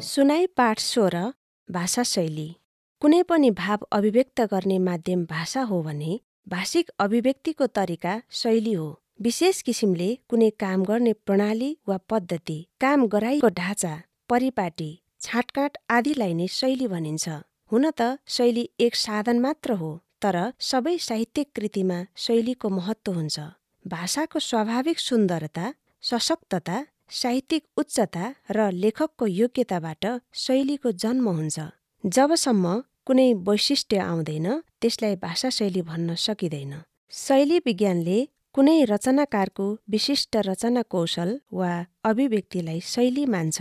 सुनाइ पाठ सोह्र भाषा शैली कुनै पनि भाव अभिव्यक्त गर्ने माध्यम भाषा हो भने भाषिक अभिव्यक्तिको तरिका शैली हो। विशेष किसिमले कुनै काम गर्ने प्रणाली वा पद्धति काम गराइको ढाँचा परिपाटी छाँटकाँट आदिलाई नै शैली भनिन्छ। हुन त शैली एक साधन मात्र हो तर सबै साहित्यिक कृतिमा शैलीको महत्त्व हुन्छ। भाषाको स्वाभाविक सुन्दरता सशक्तता साहित्यिक उच्चता र लेखकको योग्यताबाट शैलीको जन्म हुन्छ। जबसम्म कुनै वैशिष्ट्य आउँदैन त्यसलाई भाषा शैली भन्न सकिँदैन। शैली विज्ञानले कुनै रचनाकारको विशिष्ट रचना कौशल वा अभिव्यक्तिलाई शैली मान्छ।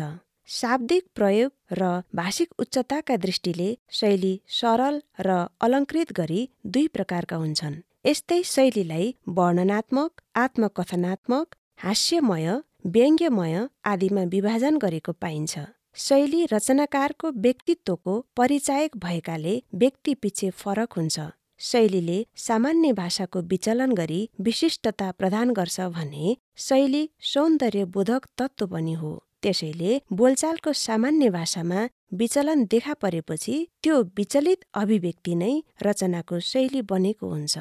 शाब्दिक प्रयोग र भाषिक उच्चताका दृष्टिले शैली सरल र अलङ्कृत गरी दुई प्रकारका हुन्छन्। यस्तै शैलीलाई वर्णनात्मक आत्मकथनात्मक हास्यमय व्यङ्ग्यमय आदिमा विभाजन गरेको पाइन्छ। शैली रचनाकारको व्यक्तित्वको परिचायक भएकाले व्यक्तिपिच्छे फरक हुन्छ। शैलीले सामान्य भाषाको विचलन गरी विशिष्टता प्रदान गर्छ भने शैली सौन्दर्यबोधक तत्त्व पनि हो। त्यसैले बोलचालको सामान्य भाषामा विचलन देखा परेपछि त्यो विचलित अभिव्यक्ति नै रचनाको शैली बनेको हुन्छ।